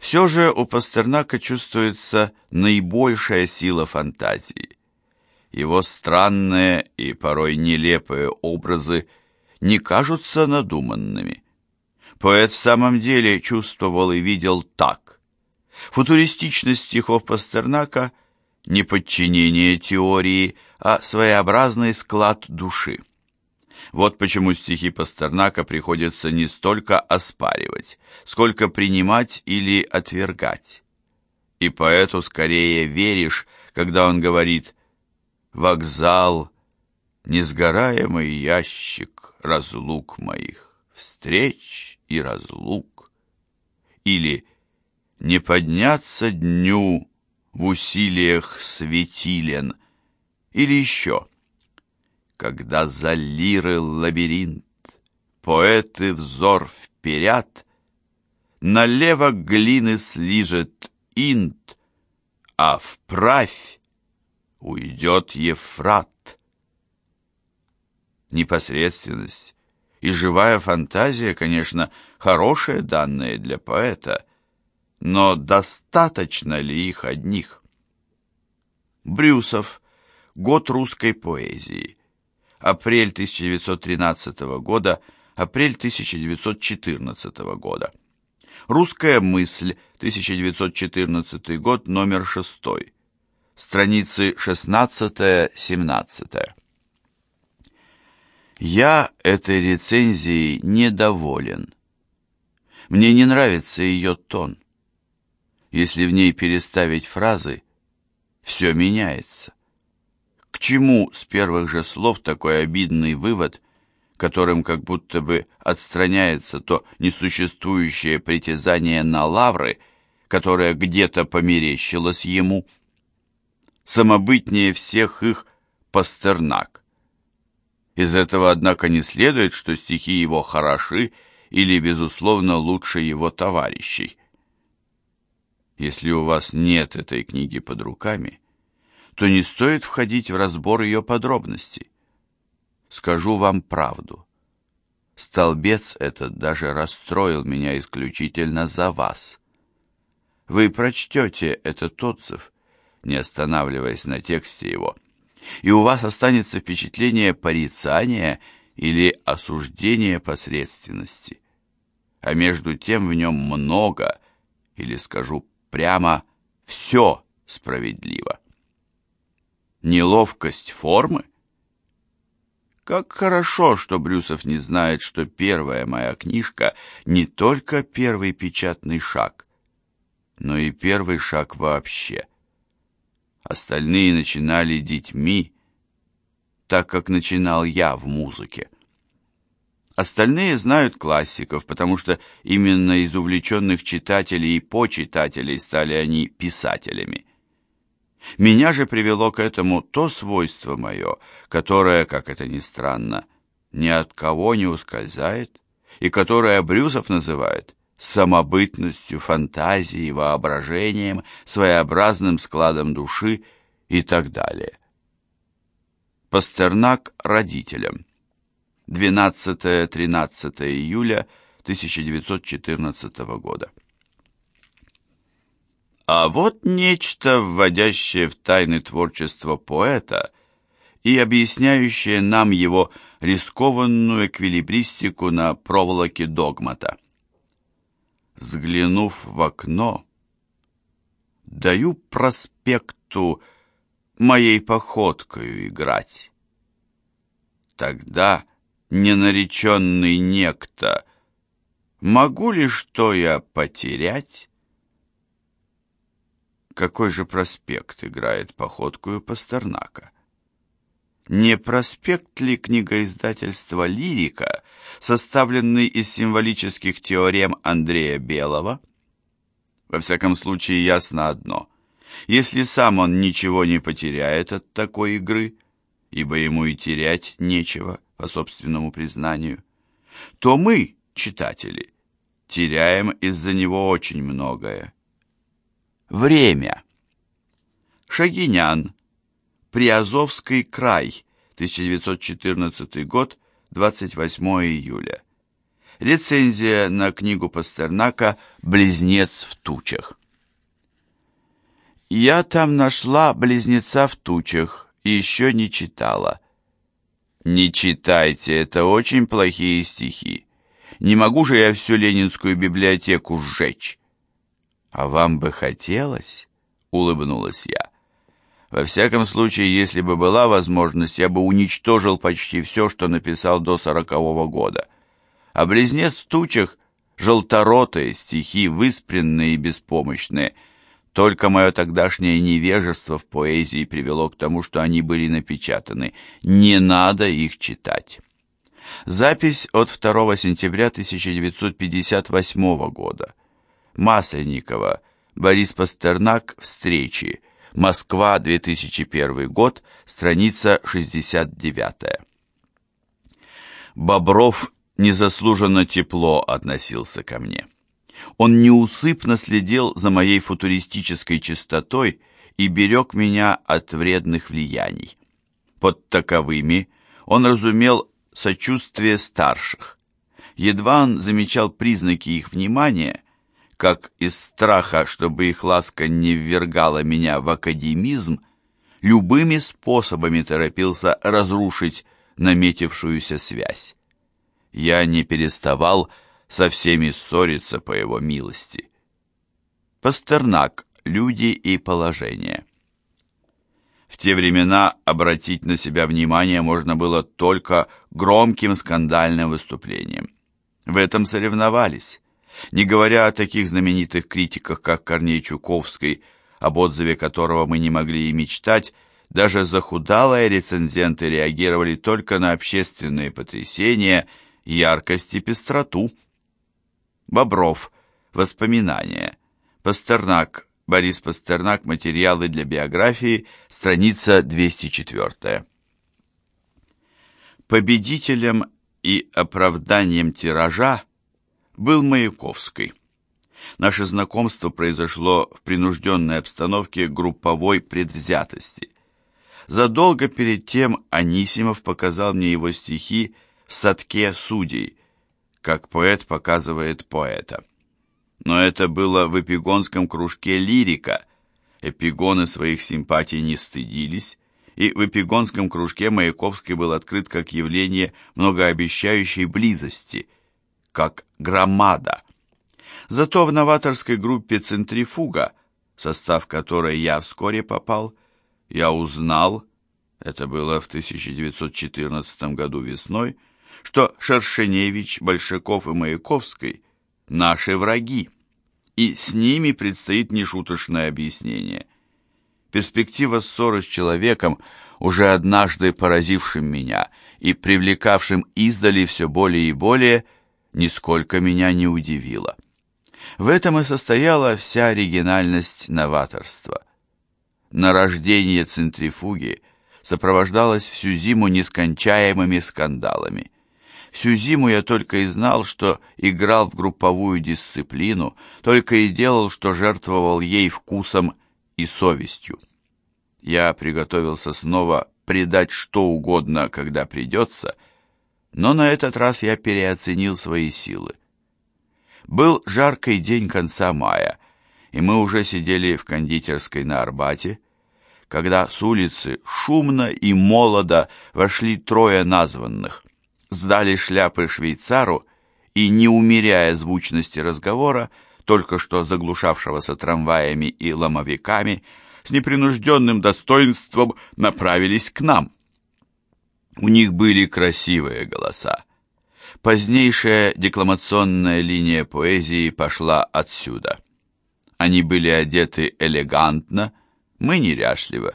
Все же у Пастернака чувствуется наибольшая сила фантазии. Его странные и порой нелепые образы не кажутся надуманными. Поэт в самом деле чувствовал и видел так. Футуристичность стихов Пастернака – не подчинение теории, а своеобразный склад души. Вот почему стихи Пастернака приходится не столько оспаривать, сколько принимать или отвергать. И поэту скорее веришь, когда он говорит «Вокзал, несгораемый ящик разлук моих, встреч и разлук». Или «Не подняться дню в усилиях светилен». Или еще когда за лиры лабиринт Поэты взор вперед, Налево глины слижет инт, А вправь уйдет Ефрат. Непосредственность и живая фантазия, конечно, хорошие данные для поэта, но достаточно ли их одних? Брюсов. Год русской поэзии апрель 1913 года, апрель 1914 года. Русская мысль, 1914 год, номер 6. Страницы 16-17. Я этой рецензией недоволен. Мне не нравится ее тон. Если в ней переставить фразы, все меняется. Чему с первых же слов такой обидный вывод, которым как будто бы отстраняется то несуществующее притязание на лавры, которое где-то померещилось ему? Самобытнее всех их Пастернак. Из этого, однако, не следует, что стихи его хороши или, безусловно, лучше его товарищей. Если у вас нет этой книги под руками, то не стоит входить в разбор ее подробностей. Скажу вам правду. Столбец этот даже расстроил меня исключительно за вас. Вы прочтете этот отзыв, не останавливаясь на тексте его, и у вас останется впечатление порицания или осуждения посредственности. А между тем в нем много, или скажу прямо, все справедливо неловкость формы? Как хорошо, что Брюсов не знает, что первая моя книжка не только первый печатный шаг, но и первый шаг вообще. Остальные начинали детьми, так как начинал я в музыке. Остальные знают классиков, потому что именно из увлеченных читателей и почитателей стали они писателями. Меня же привело к этому то свойство мое, которое, как это ни странно, ни от кого не ускользает, и которое Брюсов называет самобытностью, фантазией, воображением, своеобразным складом души и так далее. Пастернак родителям. 12-13 июля 1914 года. А вот нечто, вводящее в тайны творчества поэта и объясняющее нам его рискованную эквилибристику на проволоке догмата. Взглянув в окно, даю проспекту моей походкою играть. Тогда, ненареченный некто, могу ли что я потерять? Какой же проспект играет походкую Пастернака? Не проспект ли книгоиздательства «Лирика», составленный из символических теорем Андрея Белого? Во всяком случае, ясно одно. Если сам он ничего не потеряет от такой игры, ибо ему и терять нечего, по собственному признанию, то мы, читатели, теряем из-за него очень многое. Время. Шагинян. Приазовский край. 1914 год. 28 июля. Рецензия на книгу Пастернака «Близнец в тучах». Я там нашла «Близнеца в тучах» и еще не читала. Не читайте, это очень плохие стихи. Не могу же я всю Ленинскую библиотеку сжечь. А вам бы хотелось? Улыбнулась я. Во всяком случае, если бы была возможность, я бы уничтожил почти все, что написал до сорокового года. А «Близнец в тучах» — желторотые стихи, выспренные и беспомощные. Только мое тогдашнее невежество в поэзии привело к тому, что они были напечатаны. Не надо их читать. Запись от 2 сентября 1958 года. Масленникова, Борис Пастернак, встречи. Москва, 2001 год, страница 69. Бобров незаслуженно тепло относился ко мне. Он неусыпно следил за моей футуристической чистотой и берег меня от вредных влияний. Под таковыми он разумел сочувствие старших. Едва он замечал признаки их внимания, как из страха, чтобы их ласка не ввергала меня в академизм, любыми способами торопился разрушить наметившуюся связь. Я не переставал со всеми ссориться по его милости. Пастернак. Люди и положение. В те времена обратить на себя внимание можно было только громким скандальным выступлением. В этом соревновались не говоря о таких знаменитых критиках, как Корней Чуковский, об отзыве которого мы не могли и мечтать, даже захудалые рецензенты реагировали только на общественные потрясения, яркость и пестроту. Бобров. Воспоминания. Пастернак. Борис Пастернак. Материалы для биографии. Страница 204. Победителем и оправданием тиража был Маяковской. Наше знакомство произошло в принужденной обстановке групповой предвзятости. Задолго перед тем Анисимов показал мне его стихи в «Садке судей», как поэт показывает поэта. Но это было в эпигонском кружке лирика. Эпигоны своих симпатий не стыдились, и в эпигонском кружке Маяковский был открыт как явление многообещающей близости – как громада. Зато в новаторской группе «Центрифуга», состав которой я вскоре попал, я узнал, это было в 1914 году весной, что Шершеневич, Большаков и Маяковский – наши враги, и с ними предстоит нешуточное объяснение. Перспектива ссоры с человеком, уже однажды поразившим меня и привлекавшим издали все более и более – нисколько меня не удивило. В этом и состояла вся оригинальность новаторства. Нарождение центрифуги сопровождалось всю зиму нескончаемыми скандалами. Всю зиму я только и знал, что играл в групповую дисциплину, только и делал, что жертвовал ей вкусом и совестью. Я приготовился снова предать что угодно, когда придется — но на этот раз я переоценил свои силы. Был жаркий день конца мая, и мы уже сидели в кондитерской на Арбате, когда с улицы шумно и молодо вошли трое названных, сдали шляпы швейцару и, не умеряя звучности разговора, только что заглушавшегося трамваями и ломовиками, с непринужденным достоинством направились к нам. У них были красивые голоса. Позднейшая декламационная линия поэзии пошла отсюда. Они были одеты элегантно, мы неряшливо.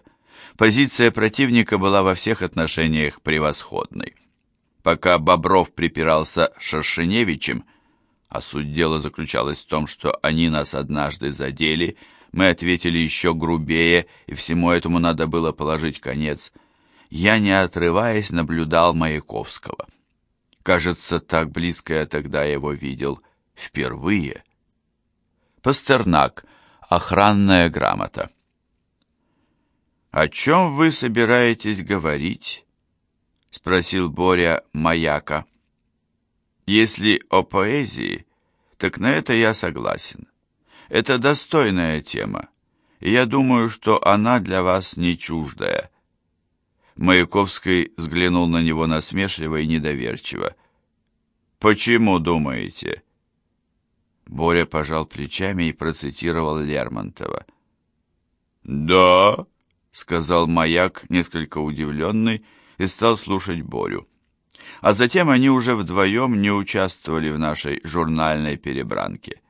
Позиция противника была во всех отношениях превосходной. Пока Бобров припирался с Шершеневичем, а суть дела заключалась в том, что они нас однажды задели, мы ответили еще грубее, и всему этому надо было положить конец – я, не отрываясь, наблюдал Маяковского. Кажется, так близко я тогда его видел впервые. Пастернак. Охранная грамота. «О чем вы собираетесь говорить?» — спросил Боря Маяка. Если о поэзии, так на это я согласен. Это достойная тема, и я думаю, что она для вас не чуждая. Маяковский взглянул на него насмешливо и недоверчиво. «Почему думаете?» Боря пожал плечами и процитировал Лермонтова. «Да», — сказал маяк, несколько удивленный, и стал слушать Борю. А затем они уже вдвоем не участвовали в нашей журнальной перебранке.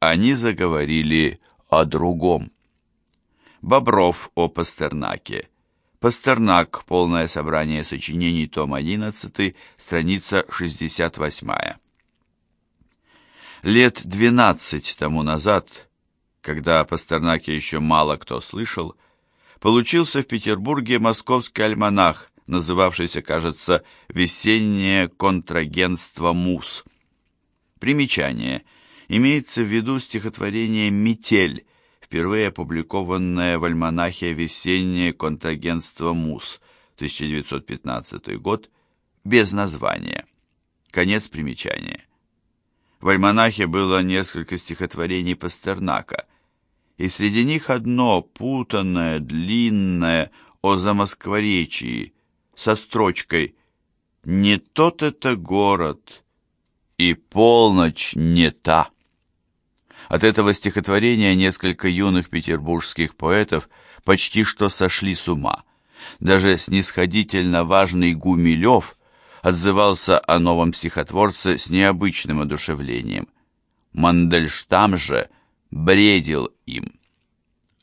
Они заговорили о другом. Бобров о Пастернаке. Пастернак. Полное собрание сочинений. Том 11. Страница 68. Лет 12 тому назад, когда о Пастернаке еще мало кто слышал, получился в Петербурге московский альманах, называвшийся, кажется, «Весеннее контрагентство МУС». Примечание. Имеется в виду стихотворение «Метель», впервые опубликованное в альманахе «Весеннее контрагентство МУС», 1915 год, без названия. Конец примечания. В альманахе было несколько стихотворений Пастернака, и среди них одно путанное, длинное, о замоскворечии, со строчкой «Не тот это город, и полночь не та». От этого стихотворения несколько юных петербургских поэтов почти что сошли с ума. Даже снисходительно важный Гумилев отзывался о новом стихотворце с необычным одушевлением. Мандельштам же бредил им.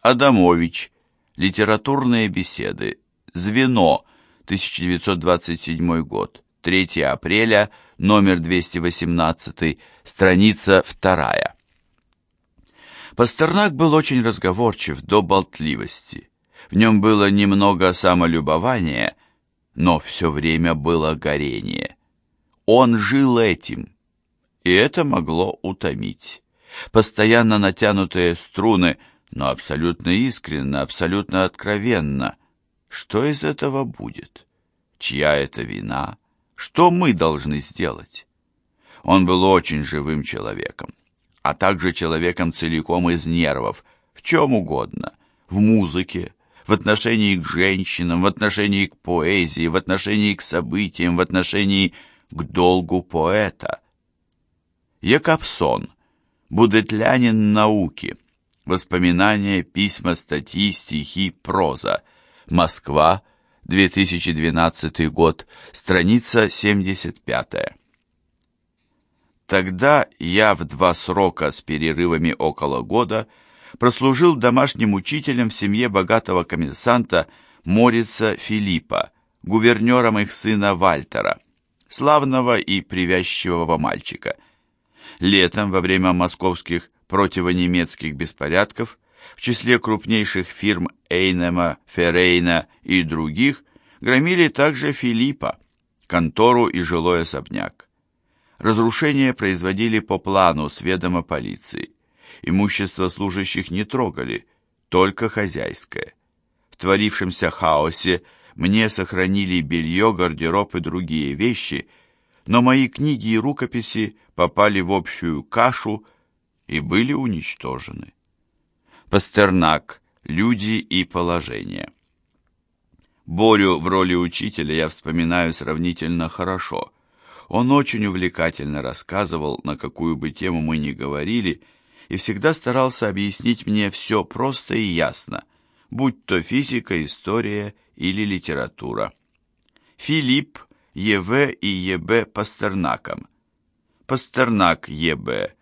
Адамович. Литературные беседы. Звено. 1927 год. 3 апреля. Номер 218. Страница 2. Пастернак был очень разговорчив до болтливости. В нем было немного самолюбования, но все время было горение. Он жил этим, и это могло утомить. Постоянно натянутые струны, но абсолютно искренно, абсолютно откровенно. Что из этого будет? Чья это вина? Что мы должны сделать? Он был очень живым человеком, а также человеком целиком из нервов, в чем угодно, в музыке, в отношении к женщинам, в отношении к поэзии, в отношении к событиям, в отношении к долгу поэта. Якобсон, будетлянин науки, воспоминания, письма, статьи, стихи, проза, Москва, 2012 год, страница 75. Тогда я в два срока с перерывами около года – прослужил домашним учителем в семье богатого коммерсанта Морица Филиппа, гувернером их сына Вальтера, славного и привязчивого мальчика. Летом, во время московских противонемецких беспорядков, в числе крупнейших фирм Эйнема, Феррейна и других, громили также Филиппа, контору и жилой особняк. Разрушения производили по плану с ведома полиции. Имущество служащих не трогали, только хозяйское. В творившемся хаосе мне сохранили белье, гардероб и другие вещи, но мои книги и рукописи попали в общую кашу и были уничтожены. Пастернак. Люди и положение. Борю в роли учителя я вспоминаю сравнительно хорошо. Он очень увлекательно рассказывал, на какую бы тему мы ни говорили, и всегда старался объяснить мне все просто и ясно, будь то физика, история или литература. Филипп Е.В. и Е.Б. Пастернаком. Пастернак Е.Б.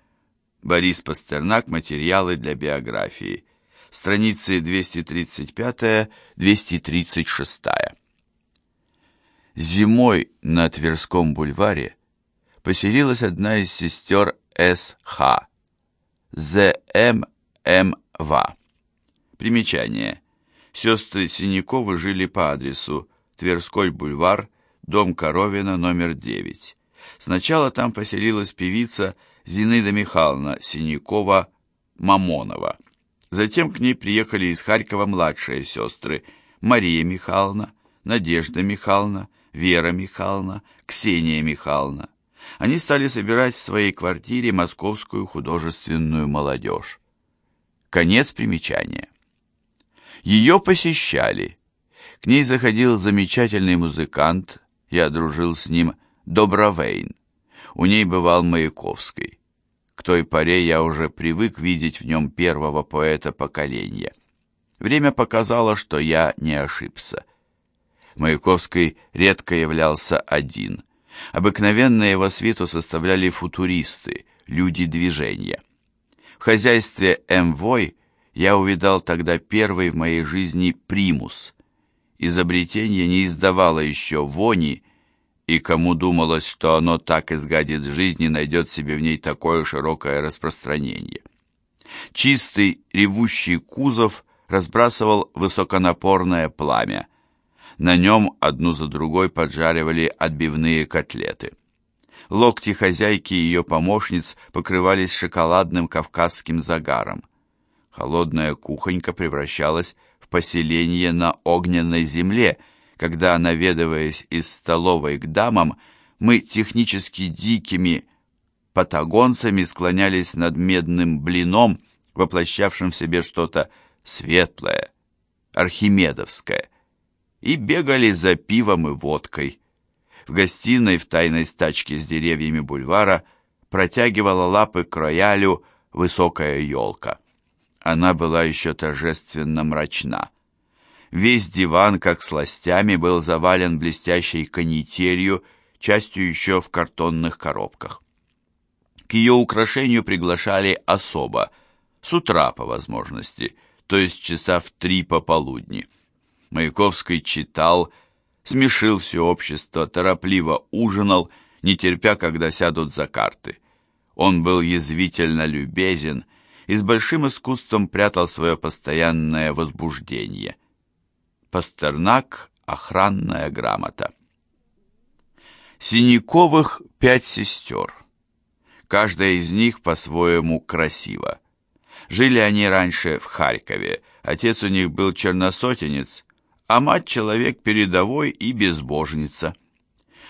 Борис Пастернак. Материалы для биографии. Страницы 235-236. Зимой на Тверском бульваре поселилась одна из сестер С.Х. ЗММВ. Примечание. Сестры Синяковы жили по адресу Тверской бульвар, дом Коровина, номер 9. Сначала там поселилась певица Зинаида Михайловна Синякова-Мамонова. Затем к ней приехали из Харькова младшие сестры Мария Михайловна, Надежда Михайловна, Вера Михайловна, Ксения Михайловна. они стали собирать в своей квартире московскую художественную молодежь. Конец примечания. Ее посещали. К ней заходил замечательный музыкант, я дружил с ним, Добровейн. У ней бывал Маяковский. К той поре я уже привык видеть в нем первого поэта поколения. Время показало, что я не ошибся. Маяковский редко являлся один. Обыкновенно его свиту составляли футуристы, люди движения. В хозяйстве МВОЙ я увидал тогда первый в моей жизни примус. Изобретение не издавало еще вони, и кому думалось, что оно так изгадит жизнь и найдет себе в ней такое широкое распространение. Чистый ревущий кузов разбрасывал высоконапорное пламя. На нем одну за другой поджаривали отбивные котлеты. Локти хозяйки и ее помощниц покрывались шоколадным кавказским загаром. Холодная кухонька превращалась в поселение на огненной земле, когда, наведываясь из столовой к дамам, мы технически дикими патагонцами склонялись над медным блином, воплощавшим в себе что-то светлое, архимедовское, и бегали за пивом и водкой. В гостиной в тайной стачке с деревьями бульвара протягивала лапы к роялю высокая елка. Она была еще торжественно мрачна. Весь диван, как сластями, был завален блестящей канителью, частью еще в картонных коробках. К ее украшению приглашали особо, с утра по возможности, то есть часа в три пополудни. Маяковский читал, смешил все общество, торопливо ужинал, не терпя, когда сядут за карты. Он был язвительно любезен, и с большим искусством прятал свое постоянное возбуждение. Пастернак «Охранная грамота». Синяковых пять сестер. Каждая из них по-своему красива. Жили они раньше в Харькове. Отец у них был черносотенец, а мать человек передовой и безбожница.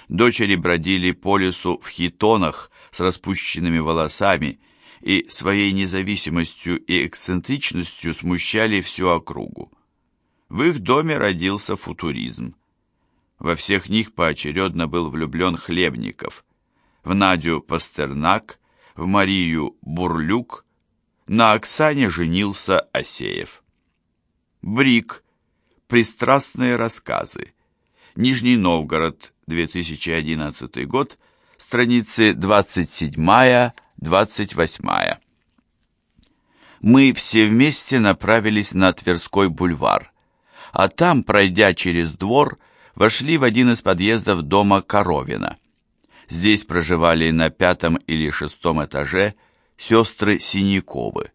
Дочери бродили по лесу в хитонах с распущенными волосами и своей независимостью и эксцентричностью смущали всю округу. В их доме родился футуризм. Во всех них поочередно был влюблен Хлебников, в Надю Пастернак, в Марию Бурлюк, на Оксане женился Осеев. Брик. Пристрастные рассказы. Нижний Новгород, 2011 год, страницы 27 28. Мы все вместе направились на Тверской бульвар, а там, пройдя через двор, вошли в один из подъездов дома Коровина. Здесь проживали на пятом или шестом этаже сестры Синяковы.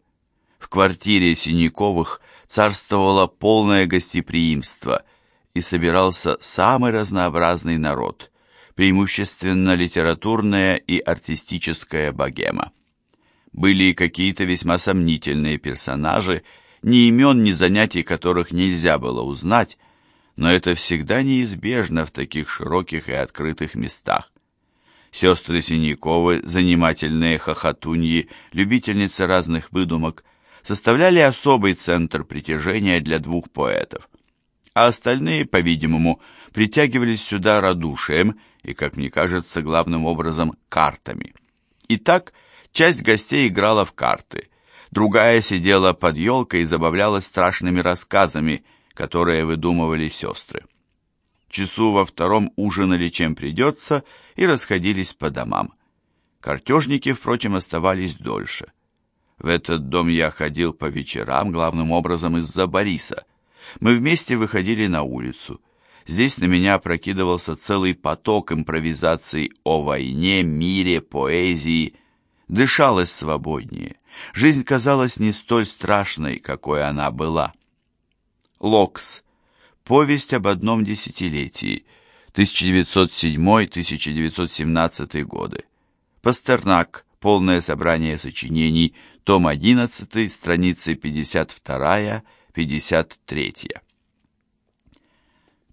В квартире Синяковых царствовало полное гостеприимство и собирался самый разнообразный народ – преимущественно литературная и артистическая богема. Были и какие-то весьма сомнительные персонажи, ни имен, ни занятий которых нельзя было узнать, но это всегда неизбежно в таких широких и открытых местах. Сестры Синяковы, занимательные хохотуньи, любительницы разных выдумок, составляли особый центр притяжения для двух поэтов. А остальные, по-видимому, притягивались сюда радушием и, как мне кажется, главным образом картами. Итак, часть гостей играла в карты, другая сидела под елкой и забавлялась страшными рассказами, которые выдумывали сестры. Часу во втором ужинали чем придется и расходились по домам. Картежники, впрочем, оставались дольше. В этот дом я ходил по вечерам, главным образом из-за Бориса. Мы вместе выходили на улицу. Здесь на меня опрокидывался целый поток импровизаций о войне, мире, поэзии. Дышалось свободнее. Жизнь казалась не столь страшной, какой она была. Локс. Повесть об одном десятилетии. 1907-1917 годы. Пастернак. Полное собрание сочинений. Том 11, страницы 52-53.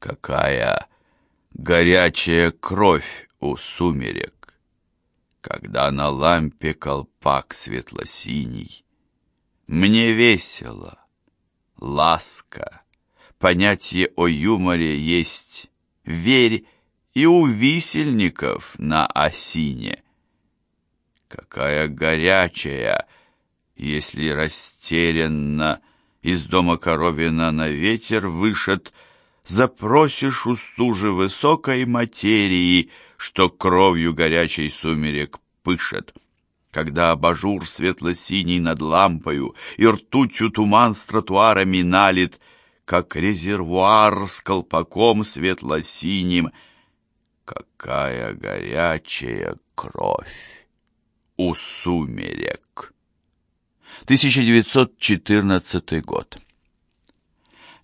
Какая горячая кровь у сумерек! когда на лампе колпак светло-синий. Мне весело, ласка, понятие о юморе есть верь и у висельников на осине. Какая горячая, если растерянно из дома коровина на ветер вышед, запросишь у стужи высокой материи — что кровью горячей сумерек пышет. Когда абажур светло-синий над лампою и ртутью туман с тротуарами налит, как резервуар с колпаком светло-синим, какая горячая кровь у сумерек. 1914 год.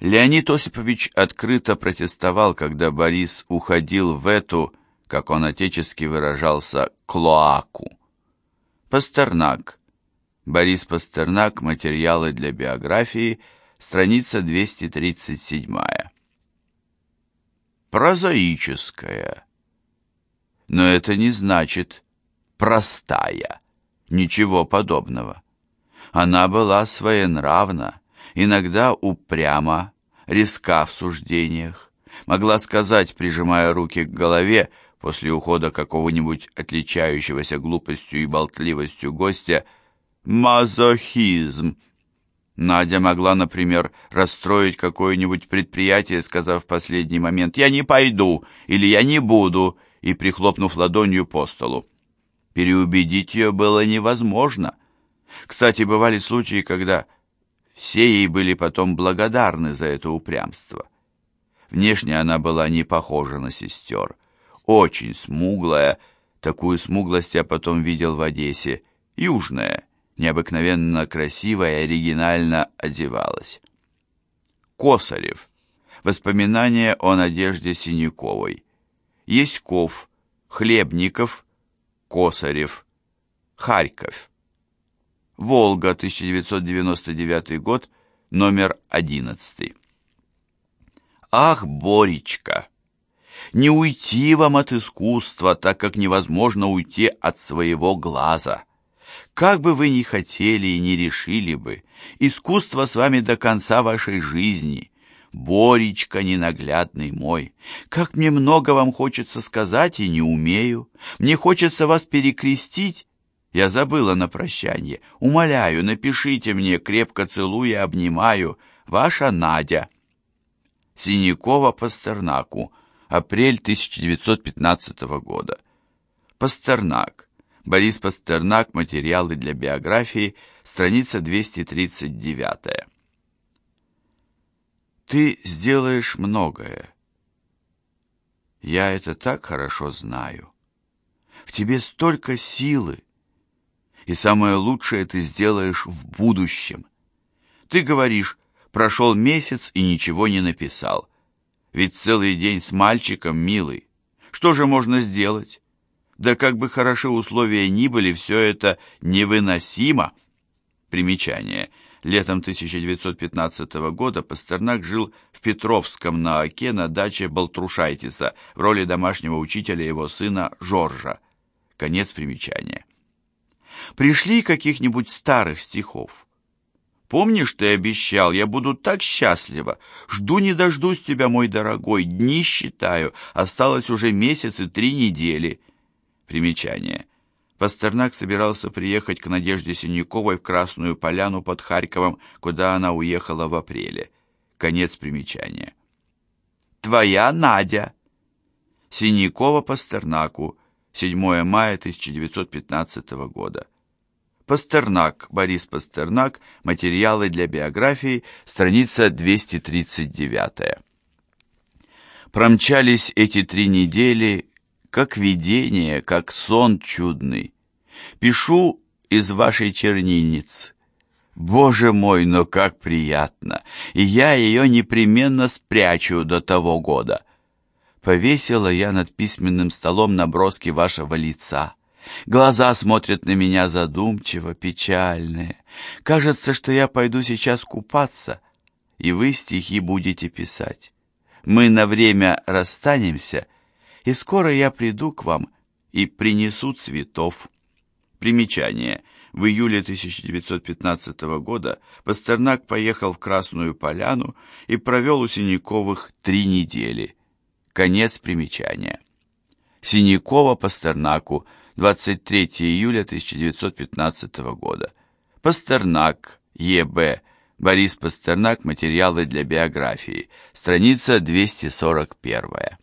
Леонид Осипович открыто протестовал, когда Борис уходил в эту как он отечески выражался, клоаку. Пастернак. Борис Пастернак. Материалы для биографии. Страница 237. Прозаическая. Но это не значит простая. Ничего подобного. Она была своенравна, иногда упряма, резка в суждениях. Могла сказать, прижимая руки к голове, после ухода какого-нибудь отличающегося глупостью и болтливостью гостя «мазохизм». Надя могла, например, расстроить какое-нибудь предприятие, сказав в последний момент «я не пойду» или «я не буду» и прихлопнув ладонью по столу. Переубедить ее было невозможно. Кстати, бывали случаи, когда все ей были потом благодарны за это упрямство. Внешне она была не похожа на сестер очень смуглая, такую смуглость я потом видел в Одессе, южная, необыкновенно красивая и оригинально одевалась. Косарев. Воспоминания о Надежде Синяковой. Еськов, Хлебников, Косарев, Харьков. Волга, 1999 год, номер 11. Ах, Боречка! Не уйти вам от искусства, так как невозможно уйти от своего глаза. Как бы вы ни хотели и не решили бы, искусство с вами до конца вашей жизни. Боречка ненаглядный мой, как мне много вам хочется сказать и не умею. Мне хочется вас перекрестить. Я забыла на прощание. Умоляю, напишите мне, крепко целуя, обнимаю. Ваша Надя. Синякова Пастернаку. Апрель 1915 года. Пастернак. Борис Пастернак. Материалы для биографии. Страница 239. Ты сделаешь многое. Я это так хорошо знаю. В тебе столько силы. И самое лучшее ты сделаешь в будущем. Ты говоришь, прошел месяц и ничего не написал. Ведь целый день с мальчиком, милый. Что же можно сделать? Да как бы хороши условия ни были, все это невыносимо. Примечание. Летом 1915 года Пастернак жил в Петровском на Оке на даче Балтрушайтиса в роли домашнего учителя его сына Жоржа. Конец примечания. Пришли каких-нибудь старых стихов. Помнишь, ты обещал, я буду так счастлива. Жду не дождусь тебя, мой дорогой, дни считаю. Осталось уже месяц и три недели. Примечание. Пастернак собирался приехать к Надежде Синяковой в Красную Поляну под Харьковом, куда она уехала в апреле. Конец примечания. Твоя Надя. Синякова Пастернаку. 7 мая 1915 года. Пастернак, Борис Пастернак, материалы для биографии, страница 239. Промчались эти три недели, как видение, как сон чудный. Пишу из вашей чернильницы. Боже мой, но как приятно! И я ее непременно спрячу до того года. Повесила я над письменным столом наброски вашего лица. Глаза смотрят на меня задумчиво, печальные. Кажется, что я пойду сейчас купаться, и вы стихи будете писать. Мы на время расстанемся, и скоро я приду к вам и «Принесу цветов». Примечание. В июле 1915 года Пастернак поехал в Красную Поляну и провел у Синяковых три недели. Конец примечания. Синякова Пастернаку, 23 июля 1915 года. Пастернак, Е.Б. Борис Пастернак. Материалы для биографии. Страница 241.